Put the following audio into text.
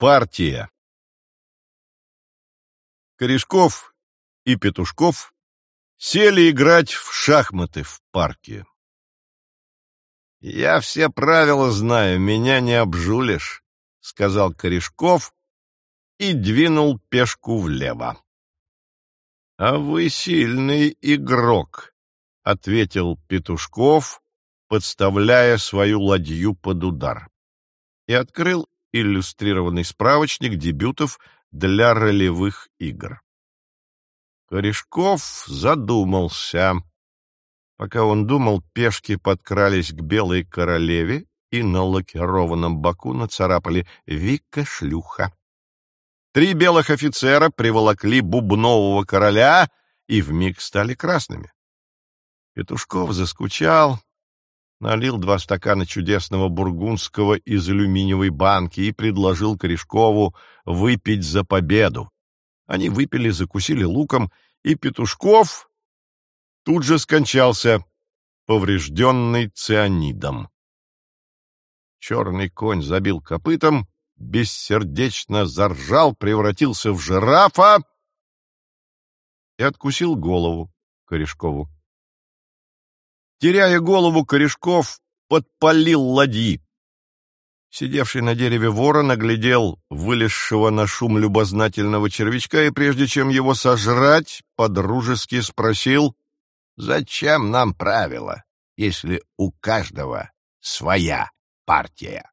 Партия Корешков и Петушков сели играть в шахматы в парке. «Я все правила знаю, меня не обжулишь», — сказал Корешков и двинул пешку влево. «А вы сильный игрок», — ответил Петушков, подставляя свою ладью под удар, и открыл иллюстрированный справочник дебютов для ролевых игр. Корешков задумался. Пока он думал, пешки подкрались к белой королеве и на лакированном боку нацарапали «Вика шлюха». Три белых офицера приволокли бубнового короля и вмиг стали красными. Петушков заскучал, налил два стакана чудесного бургундского из алюминиевой банки и предложил Корешкову выпить за победу. Они выпили, закусили луком, и Петушков тут же скончался, поврежденный цианидом. Черный конь забил копытом, бессердечно заржал, превратился в жирафа и откусил голову Корешкову. Теряя голову, Корешков подпалил ладьи. Сидевший на дереве ворон оглядел вылезшего на шум любознательного червячка и, прежде чем его сожрать, подружески спросил, «Зачем нам правила, если у каждого своя партия?»